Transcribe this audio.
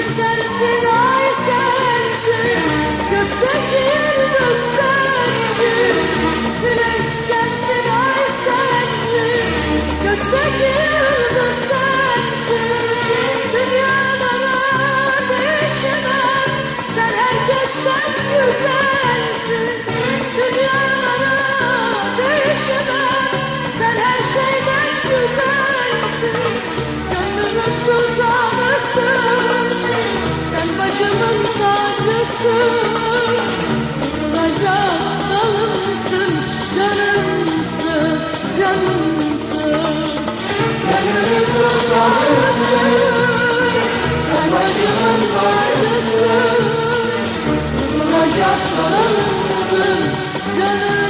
deixar de ser Tutulacak dalımsın